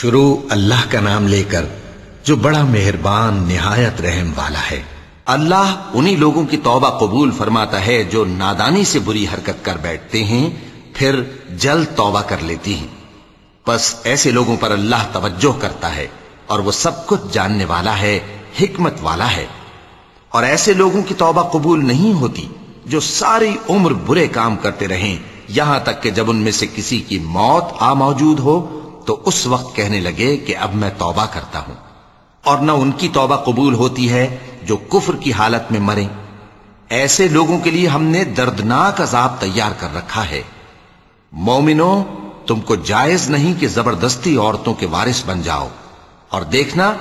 شروع اللہ کا نام لے کر جو بڑا مہربان، نہایت رحم والا ہے۔ اللہ انہی لوگوں کی توبہ قبول فرماتا ہے جو نادانی سے بری حرکت کر بیٹھتے ہیں، پھر جلد توبہ کر لیتی ہیں۔ پس ایسے لوگوں پر اللہ توجہ کرتا ہے اور وہ سب کچھ جاننے والا ہے، حکمت والا ہے۔ اور ایسے لوگوں کی توبہ قبول نہیں ہوتی جو ساری عمر برے کام کرتے رہیں، یہاں تک کہ جب ان میں سے کسی کی موت آ موجود ہو تو اس وقت کہنے لگے کہ اب میں توبہ کرتا ہوں اور نہ ان کی توبہ قبول ہوتی ہے جو کفر کی حالت میں مریں۔ ایسے لوگوں کے لیے ہم نے دردناک عذاب تیار کر رکھا ہے۔ مومنوں، تم کو جائز نہیں کہ زبردستی عورتوں کے وارث بن جاؤ۔ اور دیکھنا،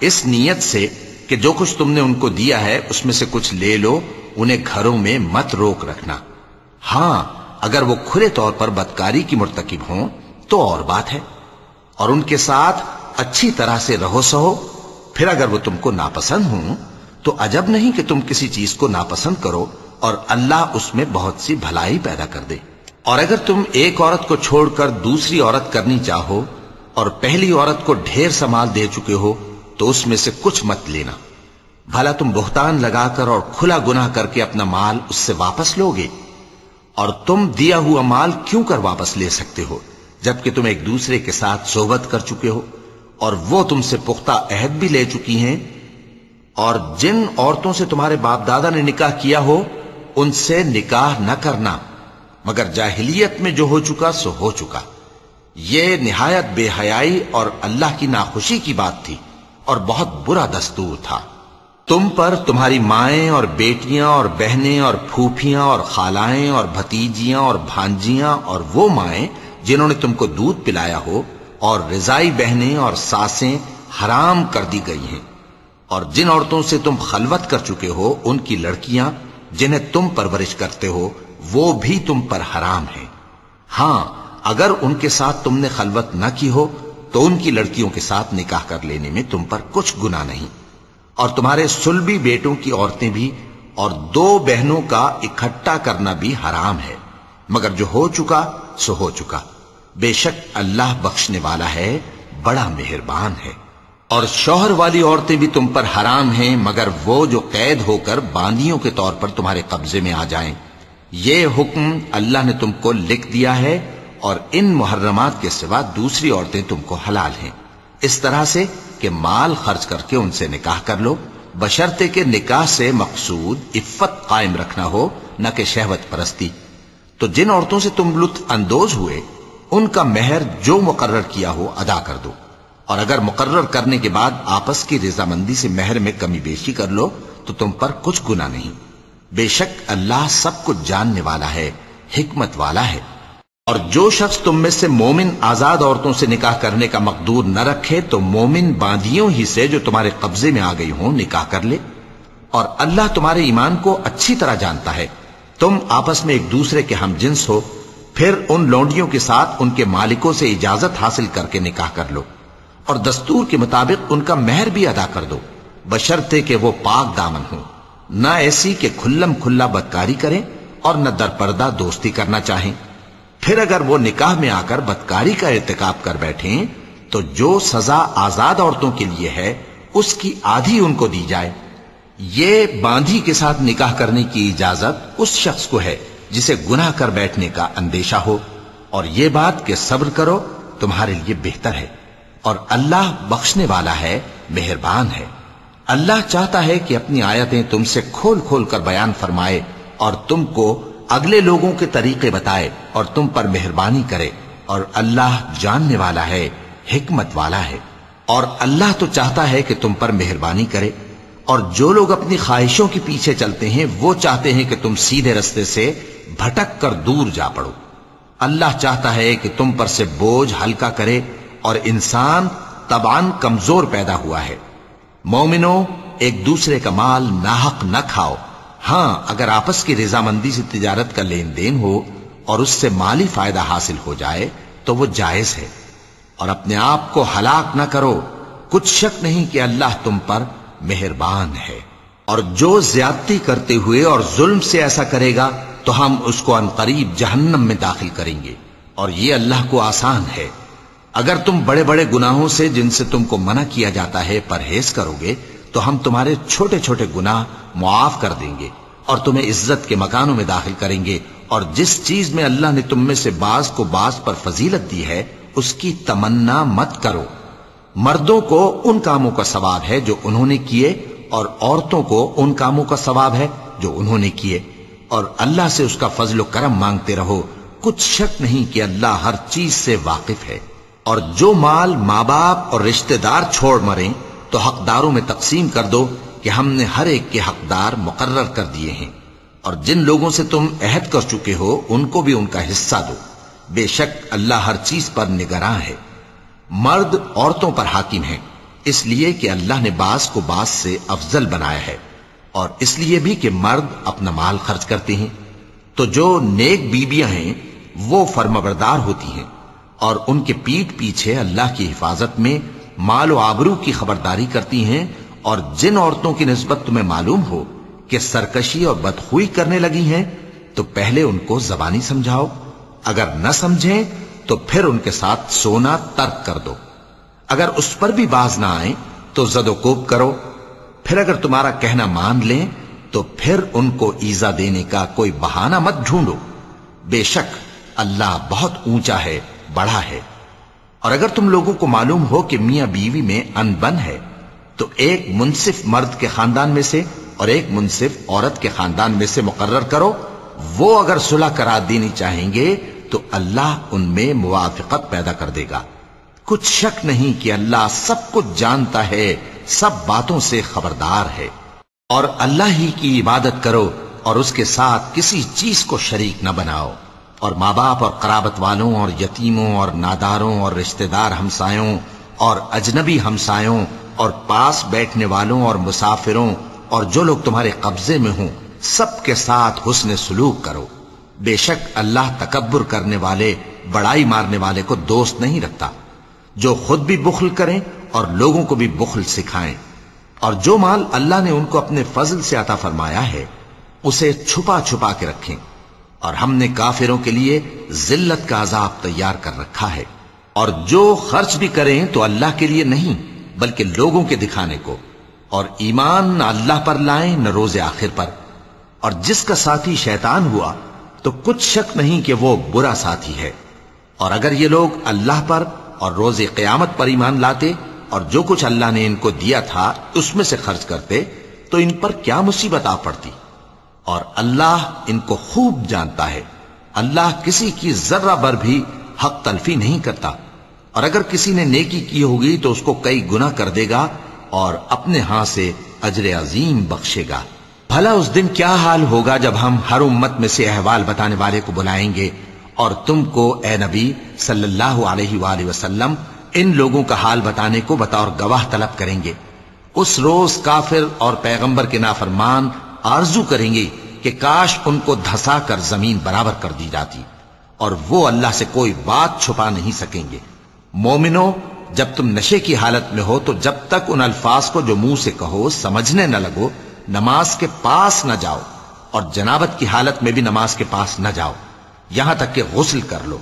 اس نیت سے کہ جو کچھ تم نے ان کو دیا ہے، اس میں سے کچھ لے لو، انہیں گھروں میں مت روک رکھنا۔ ہاں اگر وہ کھلے طور پر بدکاری کی مرتکب ہوں تو اور بات ہے۔ اور ان کے ساتھ اچھی طرح سے رہو سہو۔ پھر اگر وہ تم کو ناپسند ہوں، تو عجب نہیں کہ تم کسی چیز کو ناپسند کرو اور اللہ اس میں بہت سی بھلائی پیدا کر دے۔ اور اگر تم ایک عورت کو چھوڑ کر دوسری عورت کرنی چاہو اور پہلی عورت کو ڈھیر سمال دے چکے ہو، تو اس میں سے کچھ مت لینا۔ بھلا تم بہتان لگا کر اور کھلا گناہ کر کے اپنا مال اس سے واپس لو گے اور تم دیا ہوا مال کیوں کر واپس لے سکتے ہو؟ جبکہ تم ایک دوسرے کے ساتھ صحبت کر چکے ہو اور وہ تم سے پختہ عہد بھی لے چکی ہیں۔ اور جن عورتوں سے تمہارے باپ دادا نے نکاح کیا ہو، ان سے نکاح نہ کرنا۔ مگر جاہلیت میں جو ہو چکا، سو ہو چکا۔ یہ نہایت بے حیائی اور اللہ کی ناخوشی کی بات تھی اور بہت برا دستور تھا۔ تم پر تمہاری مائیں اور بیٹیاں اور بہنیں اور پھوپھیاں اور خالائیں اور بھتیجیاں اور بھانجیاں اور وہ مائیں جنہوں نے تم کو دودھ پلایا ہو اور رضائی بہنیں اور ساسیں حرام کر دی گئی ہیں۔ اور جن عورتوں سے تم خلوت کر چکے ہو، ان کی لڑکیاں جنہیں تم پرورش کرتے ہو، وہ بھی تم پر حرام ہے ہاں اگر ان کے ساتھ تم نے خلوت نہ کی ہو، تو ان کی لڑکیوں کے ساتھ نکاح کر لینے میں تم پر کچھ گنا نہیں۔ اور تمہارے سلبی بیٹوں کی عورتیں بھی اور دو بہنوں کا اکٹھا کرنا بھی حرام ہے۔ مگر جو ہو چکا، سو ہو چکا۔ بے شک اللہ بخشنے والا ہے، بڑا مہربان ہے۔ اور شوہر والی عورتیں بھی تم پر حرام ہیں، مگر وہ جو قید ہو کر باندیوں کے طور پر تمہارے قبضے میں آ جائیں۔ یہ حکم اللہ نے تم کو لکھ دیا ہے، اور ان محرمات کے سوا دوسری عورتیں تم کو حلال ہیں۔ اس طرح سے کہ مال خرچ کر کے ان سے نکاح کر لو بشرتے کے نکاح سے مقصود عفت قائم رکھنا ہو، نہ کہ شہوت پرستی۔ تو جن عورتوں سے تم لطف اندوز ہوئے ان کا مہر جو مقرر کیا ہو ادا کر دو۔ اور اگر مقرر کرنے کے بعد آپس کی رضامندی سے مہر میں کمی بیشی کر لو، تو تم پر کچھ گنا نہیں۔ بے شک اللہ سب کچھ جاننے والا ہے، حکمت والا ہے۔ اور جو شخص تم میں سے مومن آزاد عورتوں سے نکاح کرنے کا مقدور نہ رکھے، تو مومن باندیوں ہی سے جو تمہارے قبضے میں آ گئی ہوں، نکاح کر لے۔ اور اللہ تمہارے ایمان کو اچھی طرح جانتا ہے۔ تم آپس میں ایک دوسرے کے ہم جنس ہو پھر ان لونڈیوں کے ساتھ ان کے مالکوں سے اجازت حاصل کر کے نکاح کر لو اور دستور کے مطابق ان کا مہر بھی ادا کر دو بشرتے کہ وہ پاک دامن ہوں۔ نہ ایسی کہ کھلم کھلا بدکاری کریں اور نہ در پردہ دوستی کرنا چاہیں۔ پھر اگر وہ نکاح میں آ کر بدکاری کا ارتکاب کر بیٹھیں، تو جو سزا آزاد عورتوں کے لیے ہے، اس کی آدھی ان کو دی جائے۔ یہ باندھی کے ساتھ نکاح کرنے کی اجازت اس شخص کو ہے۔ جسے گناہ کر بیٹھنے کا اندیشہ ہو اور یہ بات کہ صبر کرو تمہارے لیے بہتر ہے اور اللہ بخشنے والا ہے، مہربان ہے۔ اللہ چاہتا ہے کہ اپنی آیتیں تم سے کھول کھول کر بیان فرمائے اور تم کو اگلے لوگوں کے طریقے بتائے اور تم پر مہربانی کرے اور اللہ جاننے والا ہے، حکمت والا ہے۔ اور اللہ تو چاہتا ہے کہ تم پر مہربانی کرے اور جو لوگ اپنی خواہشوں کے پیچھے چلتے ہیں، وہ چاہتے ہیں کہ تم سیدھے رستے سے بھٹک کر دور جا پڑو۔ اللہ چاہتا ہے کہ تم پر سے بوجھ ہلکا کرے اور انسان تبان کمزور پیدا ہوا ہے۔ مومنو ایک دوسرے کا مال ناحق نہ کھاؤ۔ ہاں اگر آپس کی رضامندی سے تجارت کا لین دین ہو اور اس سے مالی فائدہ حاصل ہو جائے تو وہ جائز ہے۔ اور اپنے آپ کو ہلاک نہ کرو۔ کچھ شک نہیں کہ اللہ تم پر مہربان ہے۔ اور جو زیادتی کرتے ہوئے اور ظلم سے ایسا کرے گا تو ہم اس کو انقریب جہنم میں داخل کریں گے۔ اور یہ اللہ کو آسان ہے۔ اگر تم بڑے بڑے گناہوں سے جن سے تم کو منع کیا جاتا ہے پرہیز کرو گے، تو ہم تمہارے چھوٹے چھوٹے گناہ معاف کر دیں گے اور تمہیں عزت کے مکانوں میں داخل کریں گے۔ اور جس چیز میں اللہ نے تم میں سے بعض کو بعض پر فضیلت دی ہے، اس کی تمنا مت کرو۔ مردوں کو ان کاموں کا ثواب ہے جو انہوں نے کیے اور عورتوں کو ان کاموں کا ثواب ہے جو انہوں نے کیے۔ اور اللہ سے اس کا فضل و کرم مانگتے رہو۔ کچھ شک نہیں کہ اللہ ہر چیز سے واقف ہے۔ اور جو مال ماں باپ اور رشتہ دار چھوڑ مریں، تو حقداروں میں تقسیم کر دو کہ ہم نے ہر ایک کے حقدار مقرر کر دیے ہیں۔ اور جن لوگوں سے تم عہد کر چکے ہو، ان کو بھی ان کا حصہ دو۔ بے شک اللہ ہر چیز پر نگراں ہے۔ مرد عورتوں پر حاکم ہیں۔ اس لیے کہ اللہ نے باس کو باس سے افضل بنایا ہے۔ اور اس لیے بھی کہ مرد اپنا مال خرچ کرتے ہیں۔ تو جو نیک بیبیاں ہیں، وہ فرمبردار ہوتی ہیں اور ان کے پیٹ پیچھے اللہ کی حفاظت میں مال و آبرو کی خبرداری کرتی ہیں اور جن عورتوں کی نسبت تمہیں معلوم ہو کہ سرکشی اور بدخوئی کرنے لگی ہیں، تو پہلے ان کو زبانی سمجھاؤ۔ اگر نہ سمجھیں، تو پھر ان کے ساتھ سونا ترک کر دو۔ اگر اس پر بھی باز نہ آئیں، تو زد و کوب کرو۔ پھر اگر تمہارا کہنا مان لیں، تو پھر ان کو ایزا دینے کا کوئی بہانہ مت ڈھونڈو۔ بے شک، اللہ بہت اونچا ہے، بڑا ہے۔ اور اگر تم لوگوں کو معلوم ہو کہ میاں بیوی میں ان بن ہے، تو ایک منصف مرد کے خاندان میں سے اور ایک منصف عورت کے خاندان میں سے مقرر کرو۔ وہ اگر صلح کرا دینی چاہیں گے، تو اللہ ان میں موافقت پیدا کر دے گا۔ کچھ شک نہیں کہ اللہ سب کچھ جانتا ہے۔ سب باتوں سے خبردار ہے۔ اور اللہ ہی کی عبادت کرو اور اس کے ساتھ کسی چیز کو شریک نہ بناؤ۔ اور ماں باپ اور قرابت والوں اور یتیموں اور ناداروں اور رشتہ دار ہمسایوں اور اجنبی ہمسایوں اور پاس بیٹھنے والوں اور مسافروں اور جو لوگ تمہارے قبضے میں ہوں، سب کے ساتھ حسن سلوک کرو۔ بے شک اللہ تکبر کرنے والے، بڑائی مارنے والے کو دوست نہیں رکھتا۔ جو خود بھی بخل کریں اور لوگوں کو بھی بخل سکھائیں۔ اور جو مال اللہ نے ان کو اپنے فضل سے عطا فرمایا ہے، اسے چھپا چھپا کے رکھیں۔ اور ہم نے کافروں کے لیے ذلت کا عذاب تیار کر رکھا ہے۔ اور جو خرچ بھی کریں تو اللہ کے لیے نہیں، بلکہ لوگوں کے دکھانے کو۔ اور ایمان نہ اللہ پر لائیں نہ روز آخر پر۔ اور جس کا ساتھی شیطان ہوا، تو کچھ شک نہیں کہ وہ برا ساتھی ہے۔ اور اگر یہ لوگ اللہ پر اور روز قیامت پر ایمان لاتے اور جو کچھ اللہ نے ان کو دیا تھا اس میں سے خرچ کرتے تو ان پر کیا مصیبت آ پڑتی؟ اور اللہ ان کو خوب جانتا ہے۔ اللہ کسی کی ذرہ بر بھی حق تلفی نہیں کرتا۔ اور اگر کسی نے نیکی کی ہوگی تو اس کو کئی گنا کر دے گا اور اپنے ہاں سے اجر عظیم بخشے گا۔ بھلا اس دن کیا حال ہوگا جب ہم ہر امت میں سے احوال بتانے والے کو بلائیں گے اور تم کو اے نبی صلی اللہ علیہ وآلہ وسلم ان لوگوں کا حال بتانے کو بطور گواہ طلب کریں گے۔ اس روز کافر اور پیغمبر کے نافرمان آرزو کریں گے کہ کاش ان کو دھسا کر زمین برابر کر دی جاتی اور وہ اللہ سے کوئی بات چھپا نہیں سکیں گے۔ مومنو جب تم نشے کی حالت میں ہو تو جب تک ان الفاظ کو جو منہ سے کہو سمجھنے نہ لگو، نماز کے پاس نہ جاؤ اور جنابت کی حالت میں بھی نماز کے پاس نہ جاؤ۔ یہاں تک کہ غسل کر لو۔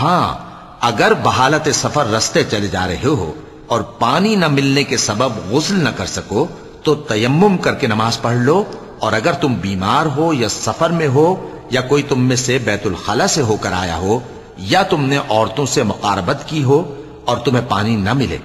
ہاں اگر بحالت سفر رستے چلے جا رہے ہو اور پانی نہ ملنے کے سبب غسل نہ کر سکو، تو تیمم کر کے نماز پڑھ لو۔ اور اگر تم بیمار ہو یا سفر میں ہو یا کوئی تم میں سے بیت الخلا سے ہو کر آیا ہو یا تم نے عورتوں سے مقاربت کی ہو اور تمہیں پانی نہ ملے،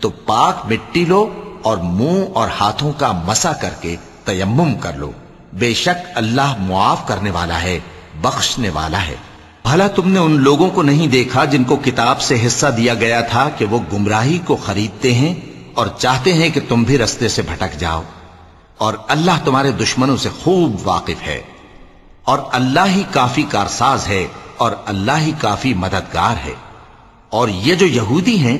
تو پاک مٹی لو اور منہ اور ہاتھوں کا مسا کر کے تیمم کر لو۔ بے شک اللہ معاف کرنے والا ہے، بخشنے والا ہے۔ بھلا تم نے ان لوگوں کو نہیں دیکھا جن کو کتاب سے حصہ دیا گیا تھا کہ وہ گمراہی کو خریدتے ہیں اور چاہتے ہیں کہ تم بھی رستے سے بھٹک جاؤ۔ اور اللہ تمہارے دشمنوں سے خوب واقف ہے۔ اور اللہ ہی کافی کارساز ہے اور اللہ ہی کافی مددگار ہے۔ اور یہ جو یہودی ہیں،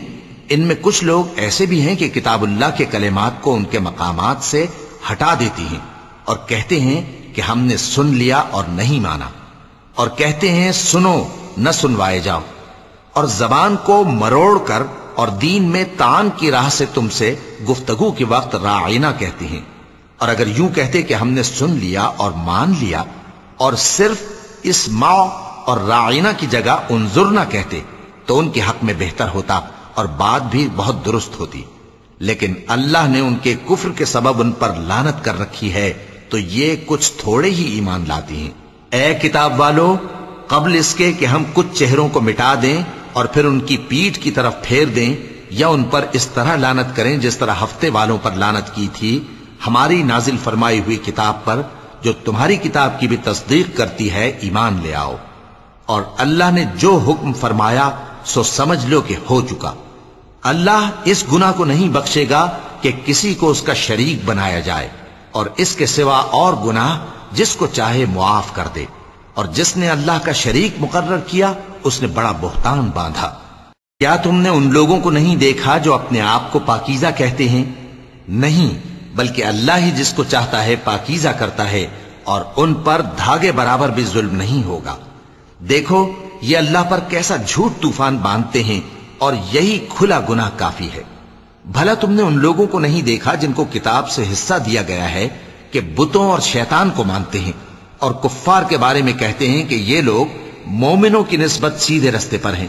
ان میں کچھ لوگ ایسے بھی ہیں کہ کتاب اللہ کے کلمات کو ان کے مقامات سے ہٹا دیتی ہیں اور کہتے ہیں کہ ہم نے سن لیا اور نہیں مانا۔ اور کہتے ہیں، سنو، نہ سنوائے جاؤ۔ اور زبان کو مروڑ کر اور دین میں تان کی راہ سے تم سے گفتگو کے وقت رائنا کہتے ہیں۔ اور اگر یوں کہتے کہ ہم نے سن لیا اور مان لیا، اور صرف اس ماں اور رائنا کی جگہ انظر نہ کہتے، تو ان کے حق میں بہتر ہوتا اور بات بھی بہت درست ہوتی۔ لیکن اللہ نے ان کے کفر کے سبب ان پر لانت کر رکھی ہے، تو یہ کچھ تھوڑے ہی ایمان لاتی ہیں۔ اے کتاب والو، قبل اس کے کہ ہم کچھ چہروں کو مٹا دیں اور پھر ان کی پیٹ کی طرف پھیر دیں یا ان پر اس طرح لانت کریں جس طرح ہفتے والوں پر لانت کی تھی، ہماری نازل فرمائی ہوئی کتاب پر جو تمہاری کتاب کی بھی تصدیق کرتی ہے، ایمان لے آؤ۔ اور اللہ نے جو حکم فرمایا، سو سمجھ لو کہ ہو چکا۔ اللہ اس گناہ کو نہیں بخشے گا کہ کسی کو اس کا شریک بنایا جائے، اور اس کے سوا اور گناہ جس کو چاہے معاف کر دے اور جس نے اللہ کا شریک مقرر کیا، اس نے بڑا بہتان باندھا۔ کیا تم نے ان لوگوں کو نہیں دیکھا جو اپنے آپ کو پاکیزہ کہتے ہیں؟ نہیں، بلکہ اللہ ہی جس کو چاہتا ہے پاکیزہ کرتا ہے اور ان پر دھاگے برابر بھی ظلم نہیں ہوگا۔ دیکھو، یہ اللہ پر کیسا جھوٹ طوفان باندھتے ہیں اور یہی کھلا گناہ کافی ہے۔ بھلا تم نے ان لوگوں کو نہیں دیکھا جن کو کتاب سے حصہ دیا گیا ہے کہ بتوں اور شیطان کو مانتے ہیں اور کفار کے بارے میں کہتے ہیں کہ یہ لوگ مومنوں کی نسبت سیدھے رستے پر ہیں۔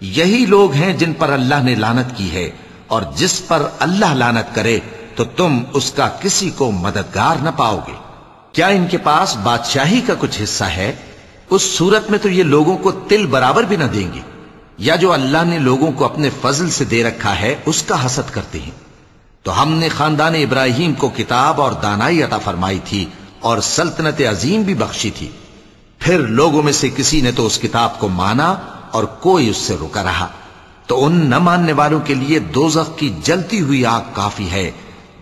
یہی لوگ ہیں جن پر اللہ نے لانت کی ہے اور جس پر اللہ لانت کرے تو تم اس کا کسی کو مددگار نہ پاؤ گے۔ کیا ان کے پاس بادشاہی کا کچھ حصہ ہے؟ اس صورت میں تو یہ لوگوں کو تل برابر بھی نہ دیں گے۔ یا جو اللہ نے لوگوں کو اپنے فضل سے دے رکھا ہے، اس کا حسد کرتے ہیں۔ تو ہم نے خاندان ابراہیم کو کتاب اور دانائی عطا فرمائی تھی اور سلطنت عظیم بھی بخشی تھی۔ پھر لوگوں میں سے کسی نے تو اس کتاب کو مانا اور کوئی اس سے رکا رہا۔ تو ان نہ ماننے والوں کے لیے دوزخ کی جلتی ہوئی آگ کافی ہے۔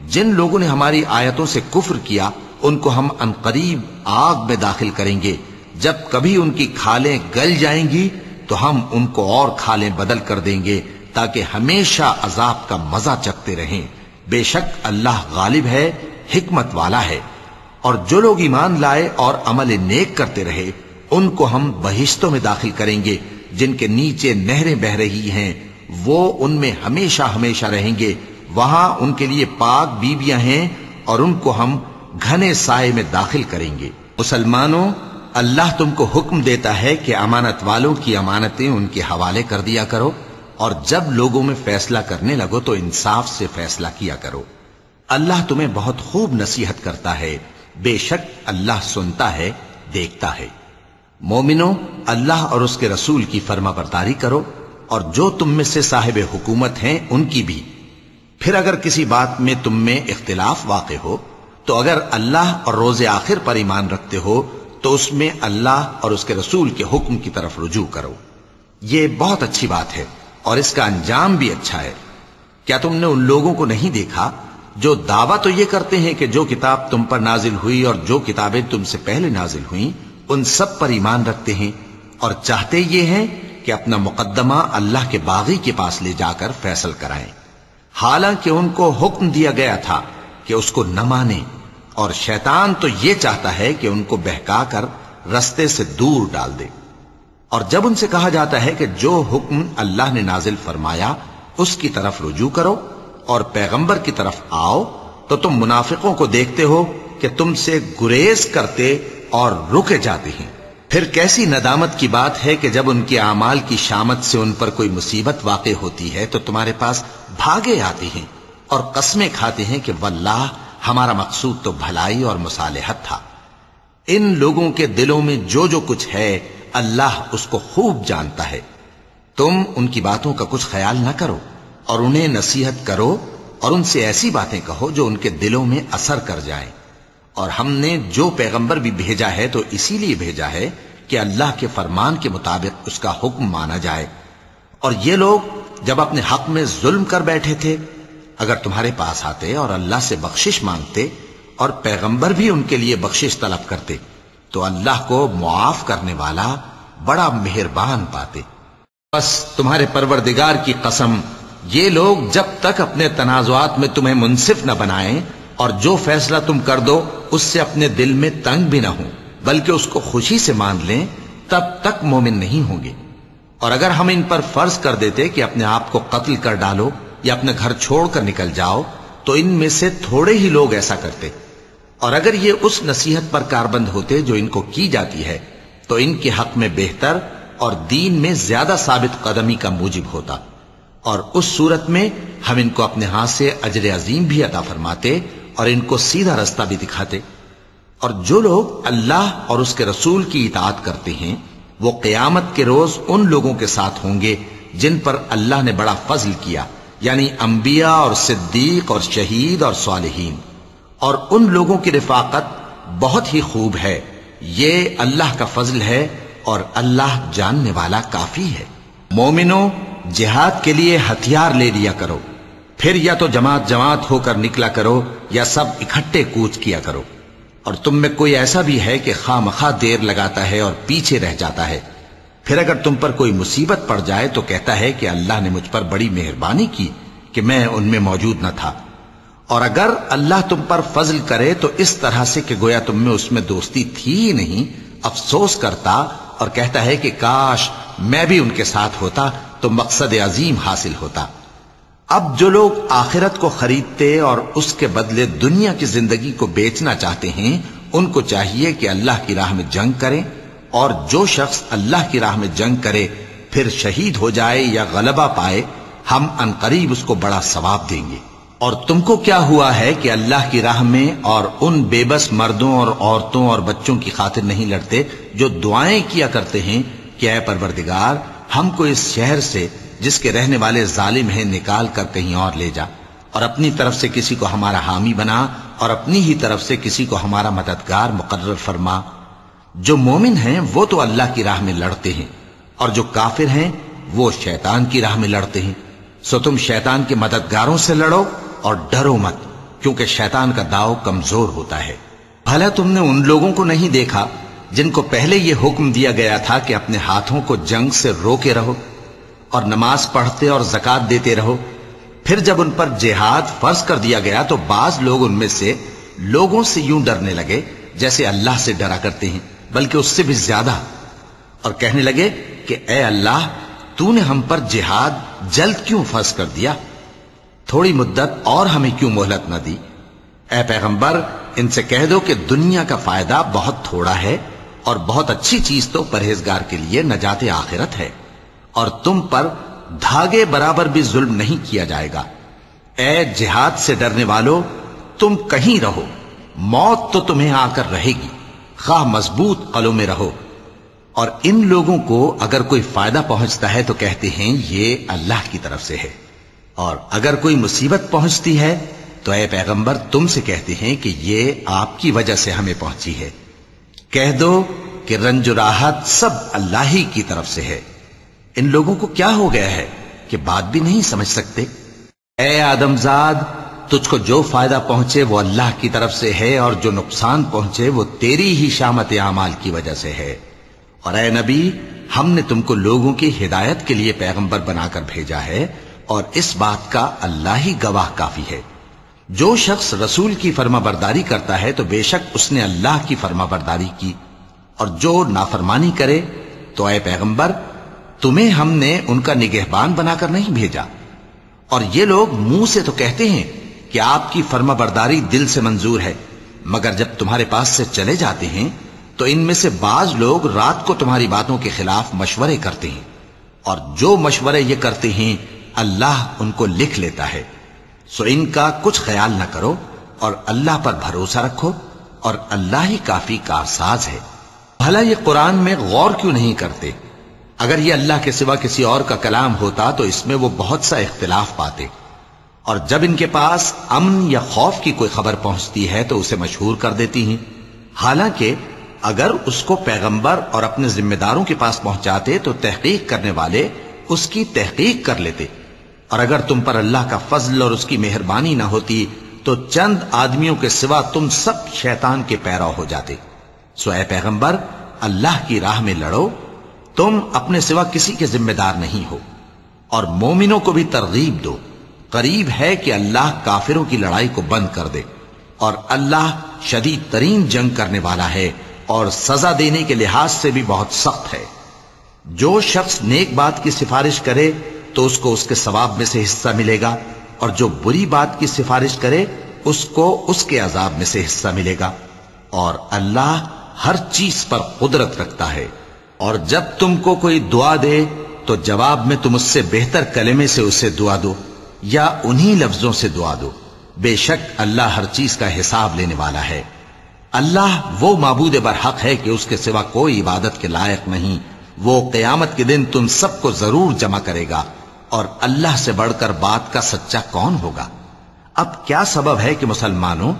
جن لوگوں نے ہماری آیتوں سے کفر کیا، ان کو ہم انقریب آگ میں داخل کریں گے۔ جب کبھی ان کی کھالیں گل جائیں گی، تو ہم ان کو اور کھالیں بدل کر دیں گے تاکہ ہمیشہ عذاب کا مزہ چکتے رہیں۔ بے شک اللہ غالب ہے، حکمت والا ہے۔ اور جو لوگ ایمان لائے اور عمل نیک کرتے رہے، ان کو ہم بہشتوں میں داخل کریں گے۔ جن کے نیچے نہریں بہ رہی ہیں، وہ ان میں ہمیشہ ہمیشہ رہیں گے۔ وہاں ان کے لیے پاک بیویاں ہیں اور ان کو ہم گھنے سائے میں داخل کریں گے۔ مسلمانوں، اللہ تم کو حکم دیتا ہے کہ امانت والوں کی امانتیں ان کے حوالے کر دیا کرو۔ اور جب لوگوں میں فیصلہ کرنے لگو تو انصاف سے فیصلہ کیا کرو۔ اللہ تمہیں بہت خوب نصیحت کرتا ہے۔ بے شک اللہ سنتا ہے، دیکھتا ہے۔ مومنو، اللہ اور اس کے رسول کی فرما برداری کرو اور جو تم میں سے صاحب حکومت ہیں، ان کی بھی۔ پھر اگر کسی بات میں تم میں اختلاف واقع ہو، تو اگر اللہ اور روز آخر پر ایمان رکھتے ہو، تو اس میں اللہ اور اس کے رسول کے حکم کی طرف رجوع کرو۔ یہ بہت اچھی بات ہے۔ اور اس کا انجام بھی اچھا ہے۔ کیا تم نے ان لوگوں کو نہیں دیکھا جو دعویٰ تو یہ کرتے ہیں کہ جو کتاب تم پر نازل ہوئی اور جو کتابیں تم سے پہلے نازل ہوئیں، ان سب پر ایمان رکھتے ہیں اور چاہتے یہ ہیں کہ اپنا مقدمہ اللہ کے باغی کے پاس لے جا کر فیصل کرائیں۔ حالانکہ ان کو حکم دیا گیا تھا کہ اس کو نہ مانے اور شیطان تو یہ چاہتا ہے کہ ان کو بہکا کر رستے سے دور ڈال دے۔ اور جب ان سے کہا جاتا ہے کہ جو حکم اللہ نے نازل فرمایا، اس کی طرف رجوع کرو اور پیغمبر کی طرف آؤ، تو تم منافقوں کو دیکھتے ہو کہ تم سے گریز کرتے اور رکے جاتے ہیں۔ پھر کیسی ندامت کی بات ہے کہ جب ان کے اعمال کی شامت سے ان پر کوئی مصیبت واقع ہوتی ہے، تو تمہارے پاس بھاگے آتے ہیں اور قسمیں کھاتے ہیں کہ واللہ، ہمارا مقصود تو بھلائی اور مصالحت تھا۔ ان لوگوں کے دلوں میں جو جو کچھ ہے اللہ اس کو خوب جانتا ہے۔ تم ان کی باتوں کا کچھ خیال نہ کرو اور انہیں نصیحت کرو اور ان سے ایسی باتیں کہو جو ان کے دلوں میں اثر کر جائیں۔ اور ہم نے جو پیغمبر بھی بھیجا ہے تو اسی لیے بھیجا ہے کہ اللہ کے فرمان کے مطابق اس کا حکم مانا جائے۔ اور یہ لوگ جب اپنے حق میں ظلم کر بیٹھے تھے، اگر تمہارے پاس آتے اور اللہ سے بخشش مانگتے اور پیغمبر بھی ان کے لیے بخشش طلب کرتے تو اللہ کو معاف کرنے والا بڑا مہربان پاتے۔ بس تمہارے پروردگار کی قسم، یہ لوگ جب تک اپنے تنازعات میں تمہیں منصف نہ بنائیں اور جو فیصلہ تم کر دو، اس سے اپنے دل میں تنگ بھی نہ ہو بلکہ اس کو خوشی سے مان لیں، تب تک مومن نہیں ہوں گے۔ اور اگر ہم ان پر فرض کر دیتے کہ اپنے آپ کو قتل کر ڈالو یا اپنے گھر چھوڑ کر نکل جاؤ، تو ان میں سے تھوڑے ہی لوگ ایسا کرتے۔ اور اگر یہ اس نصیحت پر کاربند ہوتے جو ان کو کی جاتی ہے، تو ان کے حق میں بہتر اور دین میں زیادہ ثابت قدمی کا موجب ہوتا۔ اور اس صورت میں ہم ان کو اپنے ہاتھ سے اجر عظیم بھی عطا فرماتے اور ان کو سیدھا رستہ بھی دکھاتے۔ اور جو لوگ اللہ اور اس کے رسول کی اطاعت کرتے ہیں، وہ قیامت کے روز ان لوگوں کے ساتھ ہوں گے جن پر اللہ نے بڑا فضل کیا یعنی انبیاء اور صدیق اور شہید اور صالحین۔ اور ان لوگوں کی رفاقت بہت ہی خوب ہے۔ یہ اللہ کا فضل ہے اور اللہ جاننے والا کافی ہے۔ مومنو جہاد کے لیے ہتھیار لے لیا کرو۔ پھر یا تو جماعت جماعت ہو کر نکلا کرو یا سب اکٹھے کوچ کیا کرو۔ اور تم میں کوئی ایسا بھی ہے کہ خواہ مخواہ دیر لگاتا ہے اور پیچھے رہ جاتا ہے۔ پھر اگر تم پر کوئی مصیبت پڑ جائے تو کہتا ہے کہ اللہ نے مجھ پر بڑی مہربانی کی کہ میں ان میں موجود نہ تھا۔ اور اگر اللہ تم پر فضل کرے تو اس طرح سے کہ گویا تم میں اس میں دوستی تھی ہی نہیں، افسوس کرتا اور کہتا ہے کہ کاش میں بھی ان کے ساتھ ہوتا تو مقصد عظیم حاصل ہوتا۔ اب جو لوگ آخرت کو خریدتے اور اس کے بدلے دنیا کی زندگی کو بیچنا چاہتے ہیں، ان کو چاہیے کہ اللہ کی راہ میں جنگ کریں اور جو شخص اللہ کی راہ میں جنگ کرے، پھر شہید ہو جائے یا غلبہ پائے، ہم انقریب اس کو بڑا ثواب دیں گے۔ اور تم کو کیا ہوا ہے کہ اللہ کی راہ میں اور ان بے بس مردوں اور عورتوں اور بچوں کی خاطر نہیں لڑتے جو دعائیں کیا کرتے ہیں کہ اے پروردگار، ہم کو اس شہر سے، جس کے رہنے والے ظالم ہیں، نکال کر کہیں اور لے جا۔ اور اپنی طرف سے کسی کو ہمارا حامی بنا اور اپنی ہی طرف سے کسی کو ہمارا مددگار مقرر فرما۔ جو مومن ہیں، وہ تو اللہ کی راہ میں لڑتے ہیں، اور جو کافر ہیں، وہ شیطان کی راہ میں لڑتے ہیں۔ سو تم شیطان کے مددگاروں سے لڑو۔ اور ڈرو مت، کیونکہ شیطان کا داؤ کمزور ہوتا ہے۔ بھلا تم نے ان لوگوں کو نہیں دیکھا جن کو پہلے یہ حکم دیا گیا تھا کہ اپنے ہاتھوں کو جنگ سے روکے رہو اور نماز پڑھتے اور زکات دیتے رہو۔ پھر جب ان پر جہاد فرض کر دیا گیا تو بعض لوگ ان میں سے لوگوں سے یوں ڈرنے لگے جیسے اللہ سے ڈرا کرتے ہیں، بلکہ اس سے بھی زیادہ۔ اور کہنے لگے کہ اے اللہ، تو نے ہم پر جہاد جلد کیوں فرض کر دیا؟ تھوڑی مدت اور ہمیں کیوں مہلت نہ دی؟ اے پیغمبر، ان سے کہہ دو کہ دنیا کا فائدہ بہت تھوڑا ہے اور بہت اچھی چیز تو پرہیزگار کے لیے نجات آخرت ہے، اور تم پر دھاگے برابر بھی ظلم نہیں کیا جائے گا۔ اے جہاد سے ڈرنے والو، تم کہیں رہو، موت تو تمہیں آ کر رہے گی، خواہ مضبوط قلوں میں رہو۔ اور ان لوگوں کو اگر کوئی فائدہ پہنچتا ہے تو کہتے ہیں یہ اللہ کی طرف سے ہے۔ اور اگر کوئی مصیبت پہنچتی ہے، تو اے پیغمبر، تم سے کہتے ہیں کہ یہ آپ کی وجہ سے ہمیں پہنچی ہے۔ کہہ دو کہ رنج و راحت سب اللہ ہی کی طرف سے ہے۔ ان لوگوں کو کیا ہو گیا ہے کہ بات بھی نہیں سمجھ سکتے؟ اے آدمزاد تجھ کو جو فائدہ پہنچے وہ اللہ کی طرف سے ہے اور جو نقصان پہنچے وہ تیری ہی شامت اعمال کی وجہ سے ہے۔ اور اے نبی، ہم نے تم کو لوگوں کی ہدایت کے لیے پیغمبر بنا کر بھیجا ہے۔ اور اس بات کا اللہ ہی گواہ کافی ہے۔ جو شخص رسول کی فرما برداری کرتا ہے تو بے شک اس نے اللہ کی فرما برداری کی۔ اور جو نافرمانی کرے تو اے پیغمبر، تمہیں ہم نے ان کا نگہبان بنا کر نہیں بھیجا۔ اور یہ لوگ منہ سے تو کہتے ہیں کہ آپ کی فرما برداری دل سے منظور ہے، مگر جب تمہارے پاس سے چلے جاتے ہیں تو ان میں سے بعض لوگ رات کو تمہاری باتوں کے خلاف مشورے کرتے ہیں۔ اور جو مشورے یہ کرتے ہیں اللہ ان کو لکھ لیتا ہے۔ سو ان کا کچھ خیال نہ کرو اور اللہ پر بھروسہ رکھو اور اللہ ہی کافی کارساز ہے۔ بھلا یہ قرآن میں غور کیوں نہیں کرتے؟ اگر یہ اللہ کے سوا کسی اور کا کلام ہوتا تو اس میں وہ بہت سا اختلاف پاتے۔ اور جب ان کے پاس امن یا خوف کی کوئی خبر پہنچتی ہے تو اسے مشہور کر دیتی ہیں۔ حالانکہ اگر اس کو پیغمبر اور اپنے ذمہ داروں کے پاس پہنچاتے تو تحقیق کرنے والے اس کی تحقیق کر لیتے۔ اور اگر تم پر اللہ کا فضل اور اس کی مہربانی نہ ہوتی، تو چند آدمیوں کے سوا تم سب شیطان کے پیرا ہو جاتے۔ سو اے پیغمبر، اللہ کی راہ میں لڑو۔ تم اپنے سوا کسی کے ذمہ دار نہیں ہو۔ اور مومنوں کو بھی ترغیب دو۔ قریب ہے کہ اللہ کافروں کی لڑائی کو بند کر دے۔ اور اللہ شدید ترین جنگ کرنے والا ہے اور سزا دینے کے لحاظ سے بھی بہت سخت ہے۔ جو شخص نیک بات کی سفارش کرے تو اس کو اس کے ثواب میں سے حصہ ملے گا اور جو بری بات کی سفارش کرے، اس کو اس کے عذاب میں سے حصہ ملے گا۔ اور اللہ ہر چیز پر قدرت رکھتا ہے۔ اور جب تم کو کوئی دعا دے، تو جواب میں تم اس سے بہتر کلمے سے اسے دعا دو یا انہی لفظوں سے دعا دو۔ بے شک اللہ ہر چیز کا حساب لینے والا ہے۔ اللہ وہ معبود برحق ہے کہ اس کے سوا کوئی عبادت کے لائق نہیں۔ وہ قیامت کے دن تم سب کو ضرور جمع کرے گا۔ اور اللہ سے بڑھ کر بات کا سچا کون ہوگا؟ اب کیا سبب ہے کہ مسلمانوں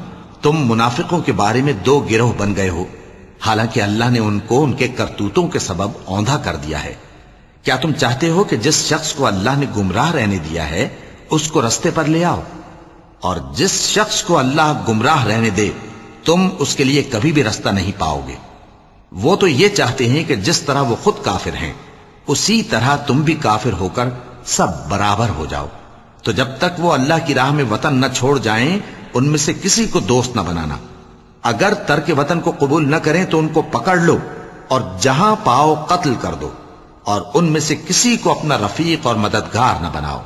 تم منافقوں کے بارے میں دو گروہ بن گئے ہو؟ حالانکہ اللہ نے ان کو ان کے کرتوتوں کے سبب اوندھا کر دیا ہے۔ کیا تم چاہتے ہو کہ جس شخص کو اللہ نے گمراہ رہنے دیا ہے، اس کو رستے پر لے آؤ؟ اور جس شخص کو اللہ گمراہ رہنے دے، تم اس کے لیے کبھی بھی رستہ نہیں پاؤ گے۔ وہ تو یہ چاہتے ہیں کہ جس طرح وہ خود کافر ہیں، اسی طرح تم بھی کافر ہو کر سب برابر ہو جاؤ۔ تو جب تک وہ اللہ کی راہ میں وطن نہ چھوڑ جائیں، ان میں سے کسی کو دوست نہ بنانا۔ اگر ترک وطن کو قبول نہ کریں تو ان کو پکڑ لو اور جہاں پاؤ قتل کر دو۔ اور ان میں سے کسی کو اپنا رفیق اور مددگار نہ بناؤ۔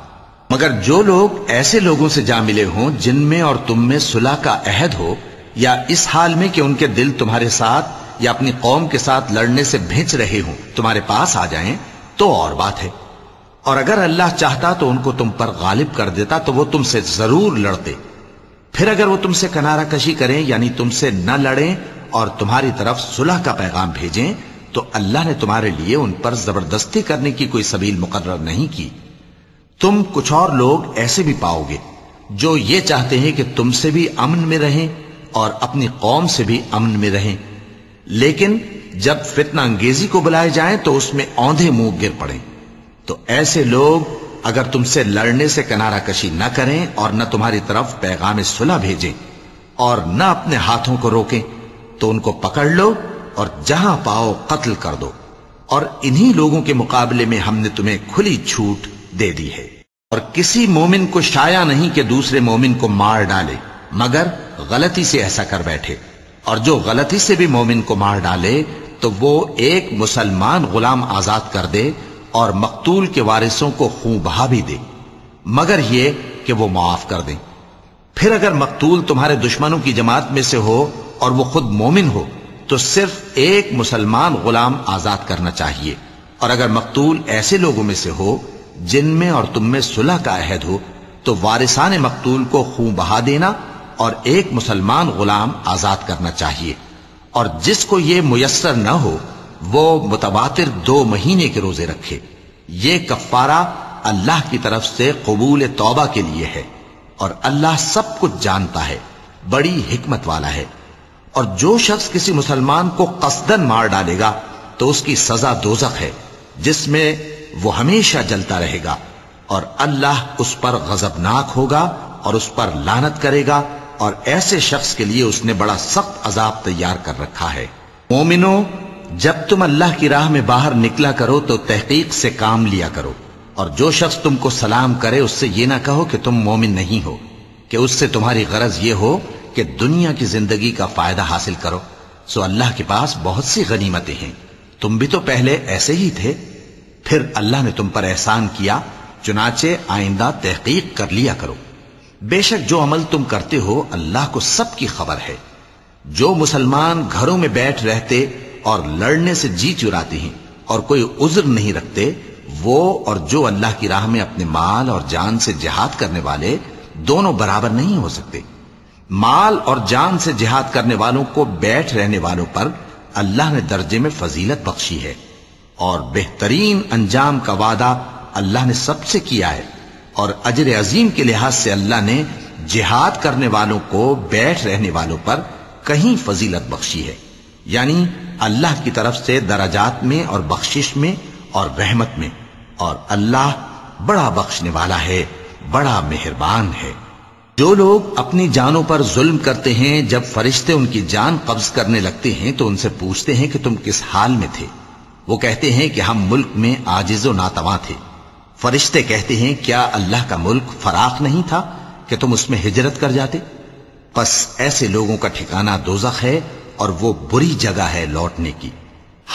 مگر جو لوگ ایسے لوگوں سے جا ملے ہوں جن میں اور تم میں صلح کا عہد ہو، یا اس حال میں کہ ان کے دل تمہارے ساتھ یا اپنی قوم کے ساتھ لڑنے سے بھیج رہے ہوں، تمہارے پاس آ جائیں، تو اور بات ہے۔ اور اگر اللہ چاہتا تو ان کو تم پر غالب کر دیتا تو وہ تم سے ضرور لڑتے۔ پھر اگر وہ تم سے کنارہ کشی کریں یعنی تم سے نہ لڑیں اور تمہاری طرف صلح کا پیغام بھیجیں، تو اللہ نے تمہارے لیے ان پر زبردستی کرنے کی کوئی سبیل مقرر نہیں کی۔ تم کچھ اور لوگ ایسے بھی پاؤ گے جو یہ چاہتے ہیں کہ تم سے بھی امن میں رہیں اور اپنی قوم سے بھی امن میں رہیں۔ لیکن جب فتنہ انگیزی کو بلائے جائیں تو اس میں اوندھے منہ گر پڑیں۔ تو ایسے لوگ اگر تم سے لڑنے سے کنارہ کشی نہ کریں اور نہ تمہاری طرف پیغام صلح بھیجیں اور نہ اپنے ہاتھوں کو روکیں، تو ان کو پکڑ لو اور جہاں پاؤ قتل کر دو۔ اور انہی لوگوں کے مقابلے میں ہم نے تمہیں کھلی چھوٹ دے دی ہے۔ اور کسی مومن کو شایا نہیں کہ دوسرے مومن کو مار ڈالے، مگر غلطی سے ایسا کر بیٹھے۔ اور جو غلطی سے بھی مومن کو مار ڈالے، تو وہ ایک مسلمان غلام آزاد کر دے اور مقتول کے وارثوں کو خون بہا بھی دے۔ مگر یہ کہ وہ معاف کر دیں۔ پھر اگر مقتول تمہارے دشمنوں کی جماعت میں سے ہو اور وہ خود مومن ہو، تو صرف ایک مسلمان غلام آزاد کرنا چاہیے۔ اور اگر مقتول ایسے لوگوں میں سے ہو جن میں اور تم میں صلح کا عہد ہو، تو وارثان مقتول کو خون بہا دینا اور ایک مسلمان غلام آزاد کرنا چاہیے۔ اور جس کو یہ میسر نہ ہو وہ متواتر دو مہینے کے روزے رکھے۔ یہ کفارہ اللہ کی طرف سے قبول توبہ کے لیے ہے اور اللہ سب کچھ جانتا ہے، بڑی حکمت والا ہے۔ اور جو شخص کسی مسلمان کو قصدن مار ڈالے گا، تو اس کی سزا دوزخ ہے، جس میں وہ ہمیشہ جلتا رہے گا۔ اور اللہ اس پر غضبناک ہوگا اور اس پر لانت کرے گا۔ اور ایسے شخص کے لیے اس نے بڑا سخت عذاب تیار کر رکھا ہے۔ مومنوں جب تم اللہ کی راہ میں باہر نکلا کرو تو تحقیق سے کام لیا کرو، اور جو شخص تم کو سلام کرے اس سے یہ نہ کہو کہ تم مومن نہیں ہو، کہ اس سے تمہاری غرض یہ ہو کہ دنیا کی زندگی کا فائدہ حاصل کرو۔ سو اللہ کے پاس بہت سی غنیمتیں ہیں۔ تم بھی تو پہلے ایسے ہی تھے۔ پھر اللہ نے تم پر احسان کیا، چنانچہ آئندہ تحقیق کر لیا کرو۔ بے شک جو عمل تم کرتے ہو اللہ کو سب کی خبر ہے۔ جو مسلمان گھروں میں بیٹھ رہتے اور لڑنے سے جی چراتے ہیں اور کوئی عذر نہیں رکھتے، وہ اور جو اللہ کی راہ میں اپنے مال اور جان سے جہاد کرنے والے دونوں برابر نہیں ہو سکتے۔ مال اور جان سے جہاد کرنے والوں کو بیٹھ رہنے والوں پر اللہ نے درجے میں فضیلت بخشی ہے اور بہترین انجام کا وعدہ اللہ نے سب سے کیا ہے۔ اور اجر عظیم کے لحاظ سے اللہ نے جہاد کرنے والوں کو بیٹھ رہنے والوں پر کہیں فضیلت بخشی ہے۔ یعنی اللہ کی طرف سے درجات میں اور بخشش میں اور رحمت میں۔ اور اللہ بڑا بخشنے والا ہے، بڑا مہربان ہے۔ جو لوگ اپنی جانوں پر ظلم کرتے ہیں، جب فرشتے ان کی جان قبض کرنے لگتے ہیں، تو ان سے پوچھتے ہیں کہ تم کس حال میں تھے۔ وہ کہتے ہیں کہ ہم ملک میں آجز و ناتواں تھے۔ فرشتے کہتے ہیں، کیا اللہ کا ملک فراخ نہیں تھا کہ تم اس میں ہجرت کر جاتے؟ پس ایسے لوگوں کا ٹھکانہ دوزخ ہے اور وہ بری جگہ ہے لوٹنے کی۔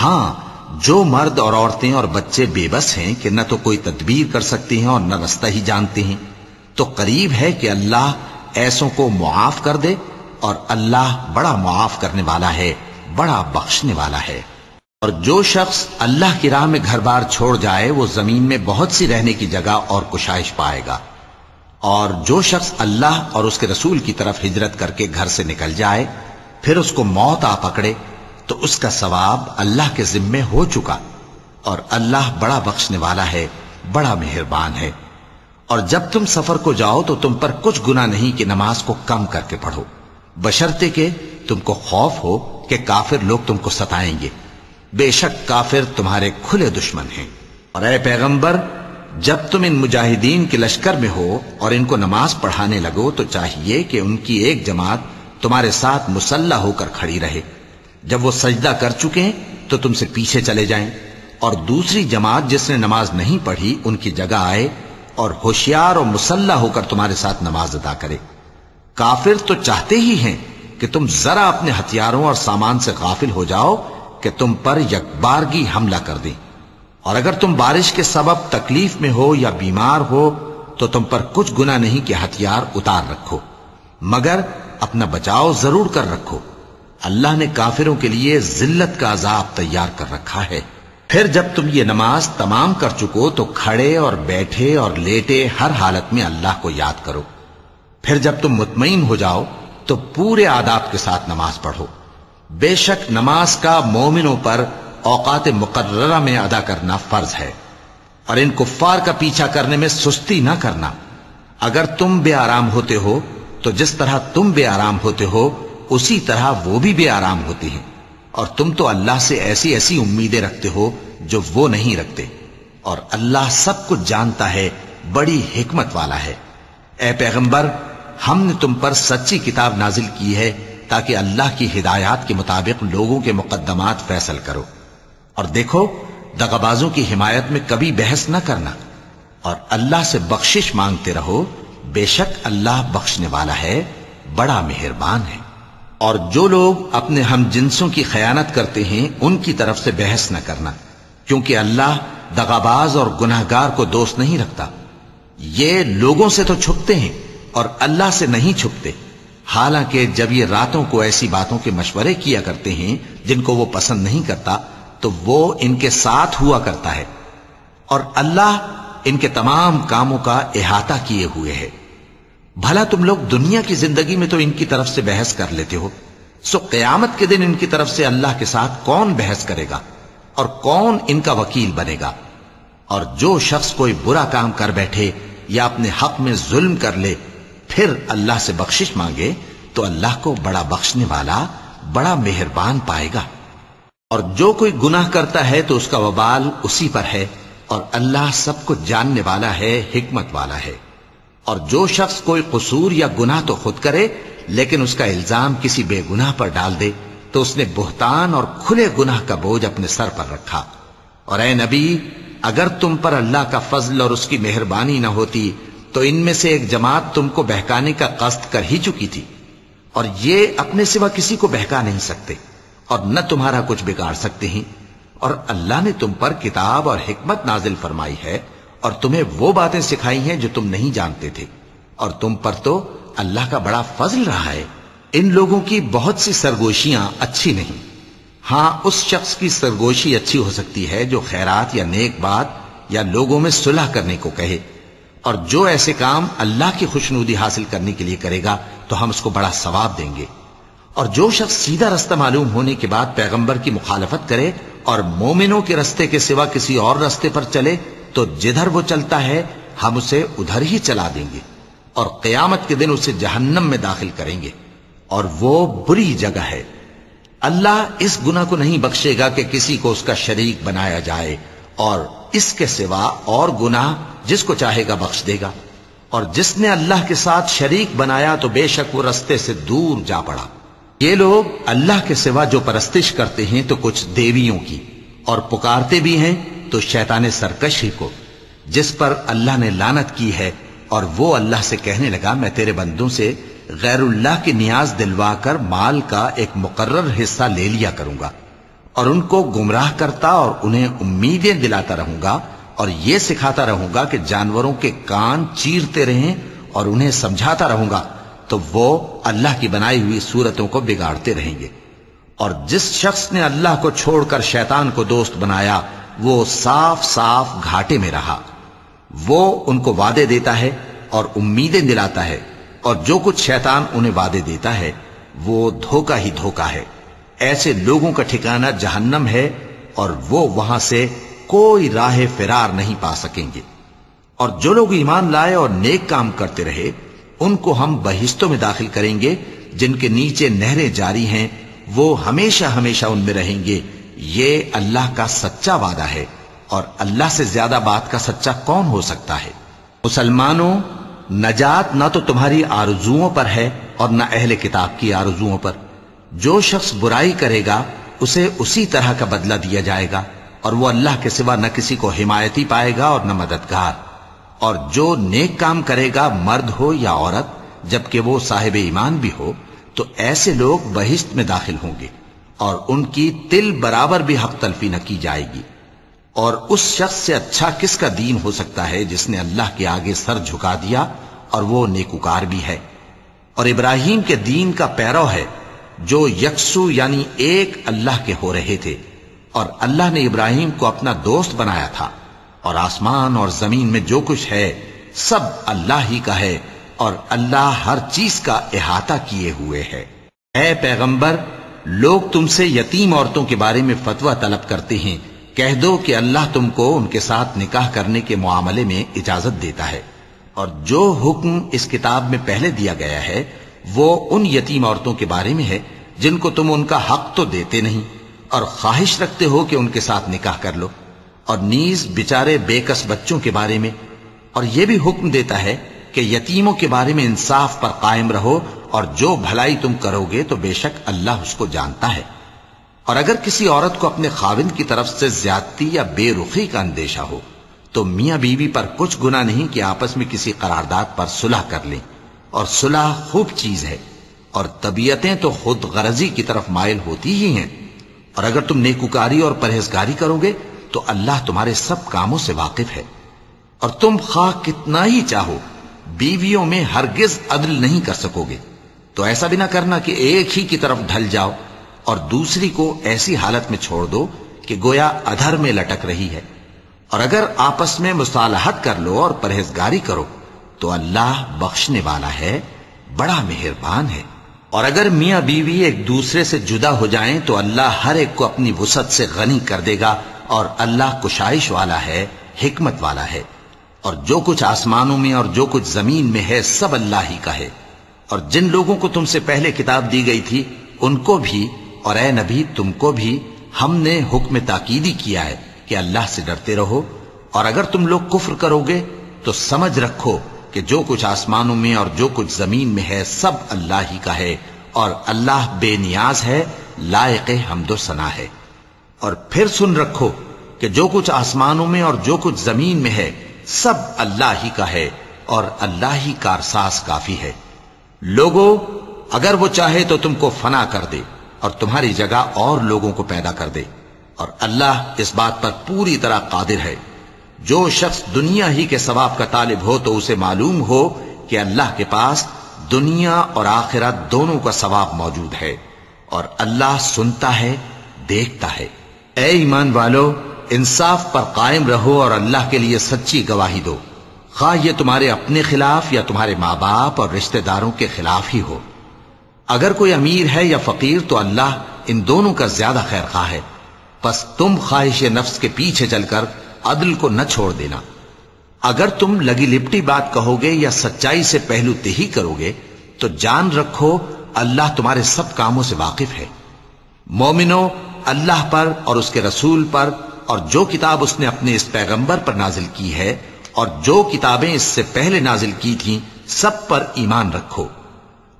ہاں جو مرد اور عورتیں اور بچے بے بس ہیں کہ نہ تو کوئی تدبیر کر سکتے ہیں اور نہ رستہ ہی جانتے ہیں۔ تو قریب ہے کہ اللہ ایسوں کو معاف کر دے اور اللہ بڑا معاف کرنے والا ہے، بڑا بخشنے والا ہے۔ اور جو شخص اللہ کی راہ میں گھر بار چھوڑ جائے، وہ زمین میں بہت سی رہنے کی جگہ اور کشائش پائے گا۔ اور جو شخص اللہ اور اس کے رسول کی طرف ہجرت کر کے گھر سے نکل جائے پھر اس کو موت آ پکڑے تو اس کا ثواب اللہ کے ذمے ہو چکا اور اللہ بڑا بخشنے والا ہے، بڑا مہربان ہے۔ اور جب تم سفر کو جاؤ تو تم پر کچھ گنا نہیں کہ نماز کو کم کر کے پڑھو۔ بشرتے کہ تم کو خوف ہو کہ کافر لوگ تم کو ستائیں گے۔ بے شک کافر تمہارے کھلے دشمن ہیں۔ اور اے پیغمبر، جب تم ان مجاہدین کے لشکر میں ہو اور ان کو نماز پڑھانے لگو تو چاہیے کہ ان کی ایک جماعت تمہارے ساتھ مسلح ہو کر کھڑی رہے۔ جب وہ سجدہ کر چکے تو تم سے پیچھے چلے جائیں۔ اور دوسری جماعت جس نے نماز نہیں پڑھی، ان کی جگہ آئے اور ہوشیار اور مسلح ہو کر تمہارے ساتھ نماز ادا کرے۔ کافر تو چاہتے ہی ہیں کہ تم ذرا اپنے ہتھیاروں اور سامان سے غافل ہو جاؤ کہ تم پر یکبارگی حملہ کر دیں۔ اور اگر تم بارش کے سبب تکلیف میں ہو یا بیمار ہو، تو تم پر کچھ گنا نہیں کہ ہتھیار اتار رکھو۔ مگر اپنا بچاؤ ضرور کر رکھو۔ اللہ نے کافروں کے لیے ذلت کا عذاب تیار کر رکھا ہے۔ پھر جب تم یہ نماز تمام کر چکو تو کھڑے اور بیٹھے اور لیٹے ہر حالت میں اللہ کو یاد کرو۔ پھر جب تم مطمئن ہو جاؤ تو پورے آداب کے ساتھ نماز پڑھو۔ بے شک نماز کا مومنوں پر اوقات مقررہ میں ادا کرنا فرض ہے۔ اور ان کفار کا پیچھا کرنے میں سستی نہ کرنا۔ اگر تم بے آرام ہوتے ہو تو جس طرح تم بے آرام ہوتے ہو، اسی طرح وہ بھی بے آرام ہوتے ہیں۔ اور تم تو اللہ سے ایسی ایسی امیدیں رکھتے ہو جو وہ نہیں رکھتے۔ اور اللہ سب کچھ جانتا ہے، بڑی حکمت والا ہے۔ اے پیغمبر، ہم نے تم پر سچی کتاب نازل کی ہے تاکہ اللہ کی ہدایات کے مطابق لوگوں کے مقدمات فیصل کرو۔ اور دیکھو، دغبازوں کی حمایت میں کبھی بحث نہ کرنا۔ اور اللہ سے بخشش مانگتے رہو بے شک اللہ بخشنے والا ہے، بڑا مہربان ہے۔ اور جو لوگ اپنے ہم جنسوں کی خیانت کرتے ہیں، ان کی طرف سے بحث نہ کرنا، کیونکہ اللہ دغاباز اور گناہ گار کو دوست نہیں رکھتا۔ یہ لوگوں سے تو چھپتے ہیں اور اللہ سے نہیں چھپتے۔ حالانکہ جب یہ راتوں کو ایسی باتوں کے مشورے کیا کرتے ہیں، جن کو وہ پسند نہیں کرتا، تو وہ ان کے ساتھ ہوا کرتا ہے۔ اور اللہ ان کے تمام کاموں کا احاطہ کیے ہوئے ہے۔ بھلا تم لوگ دنیا کی زندگی میں تو ان کی طرف سے بحث کر لیتے ہو۔ سو قیامت کے دن ان کی طرف سے اللہ کے ساتھ کون بحث کرے گا؟ اور کون ان کا وکیل بنے گا؟ اور جو شخص کوئی برا کام کر بیٹھے یا اپنے حق میں ظلم کر لے، پھر اللہ سے بخشش مانگے تو اللہ کو بڑا بخشنے والا، بڑا مہربان پائے گا۔ اور جو کوئی گناہ کرتا ہے تو اس کا وبال اسی پر ہے، اور اللہ سب کو جاننے والا ہے، حکمت والا ہے۔ اور جو شخص کوئی قصور یا گناہ تو خود کرے، لیکن اس کا الزام کسی بے گناہ پر ڈال دے، تو اس نے بہتان اور کھلے گناہ کا بوجھ اپنے سر پر رکھا۔ اور اے نبی، اگر تم پر اللہ کا فضل اور اس کی مہربانی نہ ہوتی، تو ان میں سے ایک جماعت تم کو بہکانے کا قصد کر ہی چکی تھی۔ اور یہ اپنے سوا کسی کو بہکا نہیں سکتے، اور نہ تمہارا کچھ بگاڑ سکتے ہیں۔ اور اللہ نے تم پر کتاب اور حکمت نازل فرمائی ہے۔ اور تمہیں وہ باتیں سکھائی ہیں جو تم نہیں جانتے تھے۔ اور تم پر تو اللہ کا بڑا فضل رہا ہے۔ ان لوگوں کی بہت سی سرگوشیاں اچھی نہیں۔ ہاں اس شخص کی سرگوشی اچھی ہو سکتی ہے جو خیرات یا نیک بات یا لوگوں میں صلح کرنے کو کہے۔ اور جو ایسے کام اللہ کی خوشنودی حاصل کرنے کے لیے کرے گا، تو ہم اس کو بڑا ثواب دیں گے۔ اور جو شخص سیدھا رستہ معلوم ہونے کے بعد پیغمبر کی مخالفت کرے اور مومنوں کے رستے کے سوا کسی اور رستے پر چلے تو جدھر وہ چلتا ہے، ہم اسے ادھر ہی چلا دیں گے اور قیامت کے دن اسے جہنم میں داخل کریں گے۔ اور وہ بری جگہ ہے۔ اللہ اس گناہ کو نہیں بخشے گا کہ کسی کو اس کا شریک بنایا جائے اور اس کے سوا اور گناہ جس کو چاہے گا بخش دے گا۔ اور جس نے اللہ کے ساتھ شریک بنایا تو بے شک وہ رستے سے دور جا پڑا۔ یہ لوگ اللہ کے سوا جو پرستش کرتے ہیں تو کچھ دیویوں کی اور پکارتے بھی ہیں تو شیطان سرکش ہی کو، جس پر اللہ نے لانت کی ہے، اور وہ اللہ سے کہنے لگا، میں تیرے بندوں سے غیر اللہ کی نیاز دلوا کر مال کا ایک مقرر حصہ لے لیا کروں گا۔ اور ان کو گمراہ کرتا اور انہیں امیدیں دلاتا رہوں گا، اور یہ سکھاتا رہوں گا کہ جانوروں کے کان چیرتے رہیں اور انہیں سمجھاتا رہوں گا، تو وہ اللہ کی بنائی ہوئی صورتوں کو بگاڑتے رہیں گے۔ اور جس شخص نے اللہ کو چھوڑ کر شیطان کو دوست بنایا وہ صاف صاف گھاٹے میں رہا۔ وہ ان کو وعدے دیتا ہے اور امیدیں دلاتا ہے، اور جو کچھ شیطان انہیں وعدے دیتا ہے، وہ دھوکا ہی دھوکا ہے۔ ایسے لوگوں کا ٹھکانہ جہنم ہے، اور وہ وہاں سے کوئی راہ فرار نہیں پا سکیں گے۔ اور جو لوگ ایمان لائے اور نیک کام کرتے رہے، ان کو ہم بہشتوں میں داخل کریں گے، جن کے نیچے نہریں جاری ہیں، وہ ہمیشہ ہمیشہ ان میں رہیں گے۔ یہ اللہ کا سچا وعدہ ہے اور اللہ سے زیادہ بات کا سچا کون ہو سکتا ہے؟ مسلمانوں، نجات نہ تو تمہاری آرزوؤں پر ہے اور نہ اہل کتاب کی آرزوؤں پر۔ جو شخص برائی کرے گا، اسے اسی طرح کا بدلہ دیا جائے گا اور وہ اللہ کے سوا نہ کسی کو حمایتی پائے گا اور نہ مددگار۔ اور جو نیک کام کرے گا، مرد ہو یا عورت، جبکہ وہ صاحب ایمان بھی ہو، تو ایسے لوگ بہشت میں داخل ہوں گے۔ اور ان کی تل برابر بھی حق تلفی نہ کی جائے گی۔ اور اس شخص سے اچھا کس کا دین ہو سکتا ہے جس نے اللہ کے آگے سر جھکا دیا اور وہ نیکوکار بھی ہے۔ اور ابراہیم کے دین کا پیرو ہے جو یکسو یعنی ایک اللہ کے ہو رہے تھے۔ اور اللہ نے ابراہیم کو اپنا دوست بنایا تھا۔ اور آسمان اور زمین میں جو کچھ ہے سب اللہ ہی کا ہے اور اللہ ہر چیز کا احاطہ کیے ہوئے ہے۔ اے پیغمبر لوگ تم سے یتیم عورتوں کے بارے میں فتویٰ طلب کرتے ہیں۔ کہہ دو کہ اللہ تم کو ان کے ساتھ نکاح کرنے کے معاملے میں اجازت دیتا ہے۔ اور جو حکم اس کتاب میں پہلے دیا گیا ہے، وہ ان یتیم عورتوں کے بارے میں ہے جن کو تم ان کا حق تو دیتے نہیں۔ اور خواہش رکھتے ہو کہ ان کے ساتھ نکاح کر لو۔ اور نیز بچارے بے کس بچوں کے بارے میں۔ اور یہ بھی حکم دیتا ہے کہ یتیموں کے بارے میں انصاف پر قائم رہو اور جو بھلائی تم کرو گے تو بے شک اللہ اس کو جانتا ہے۔ اور اگر کسی عورت کو اپنے خاوند کی طرف سے زیادتی یا بے رخی کا اندیشہ ہو، تو میاں بیوی پر کچھ گنا نہیں کہ آپس میں کسی قرارداد پر صلح کر لیں۔ اور صلح خوب چیز ہے، اور طبیعتیں تو خود غرضی کی طرف مائل ہوتی ہی ہیں۔ اور اگر تم نیکوکاری اور پرہیزگاری کرو گے، تو اللہ تمہارے سب کاموں سے واقف ہے۔ اور تم خواہ کتنا ہی چاہو بیویوں میں ہرگز عدل نہیں کر سکو گے۔ تو ایسا بھی نہ کرنا کہ ایک ہی کی طرف ڈھل جاؤ اور دوسری کو ایسی حالت میں چھوڑ دو کہ گویا ادھر میں لٹک رہی ہے۔ اور اگر آپس میں مصالحت کر لو اور پرہیزگاری کرو، تو اللہ بخشنے والا ہے، بڑا مہربان ہے۔ اور اگر میاں بیوی ایک دوسرے سے جدا ہو جائیں، تو اللہ ہر ایک کو اپنی وسعت سے غنی کر دے گا اور اللہ کشائش والا ہے، حکمت والا ہے۔ اور جو کچھ آسمانوں میں اور جو کچھ زمین میں ہے، سب اللہ ہی کا ہے۔ اور جن لوگوں کو تم سے پہلے کتاب دی گئی تھی، ان کو بھی، اور اے نبی، تم کو بھی ہم نے حکم تاکیدی کیا ہے کہ اللہ سے ڈرتے رہو۔ اور اگر تم لوگ کفر کرو گے، تو سمجھ رکھو کہ جو کچھ آسمانوں میں اور جو کچھ زمین میں ہے، سب اللہ ہی کا ہے۔ اور اللہ بے نیاز ہے، لائق حمد و سنا ہے۔ اور پھر سن رکھو کہ جو کچھ آسمانوں میں اور جو کچھ زمین میں ہے سب اللہ ہی کا ہے اور اللہ ہی کارساز کافی ہے۔ لوگوں اگر وہ چاہے تو تم کو فنا کر دے اور تمہاری جگہ اور لوگوں کو پیدا کر دے۔ اور اللہ اس بات پر پوری طرح قادر ہے۔ جو شخص دنیا ہی کے ثواب کا طالب ہو تو اسے معلوم ہو کہ اللہ کے پاس دنیا اور آخرت دونوں کا ثواب موجود ہے اور اللہ سنتا ہے، دیکھتا ہے۔ اے ایمان والو انصاف پر قائم رہو اور اللہ کے لیے سچی گواہی دو۔ خواہ یہ تمہارے اپنے خلاف یا تمہارے ماں باپ اور رشتہ داروں کے خلاف ہی ہو۔ اگر کوئی امیر ہے یا فقیر تو اللہ ان دونوں کا زیادہ خیر خواہ ہے۔ پس تم خواہش نفس کے پیچھے چل کر عدل کو نہ چھوڑ دینا۔ اگر تم لگی لپٹی بات کہو گے یا سچائی سے پہلو تہی کرو گے، تو جان رکھو اللہ تمہارے سب کاموں سے واقف ہے۔ مومنو، اللہ پر اور اس کے رسول پر اور جو کتاب اس نے اپنے اس پیغمبر پر نازل کی ہے اور جو کتابیں اس سے پہلے نازل کی تھیں، سب پر ایمان رکھو۔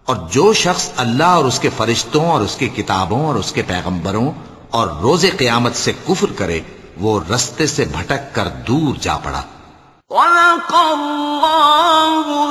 اور جو شخص اللہ اور اس کے فرشتوں اور اس کے کتابوں اور اس کے پیغمبروں اور روز قیامت سے کفر کرے، وہ رستے سے بھٹک کر دور جا پڑا۔ وَلَقَ اللَّهُ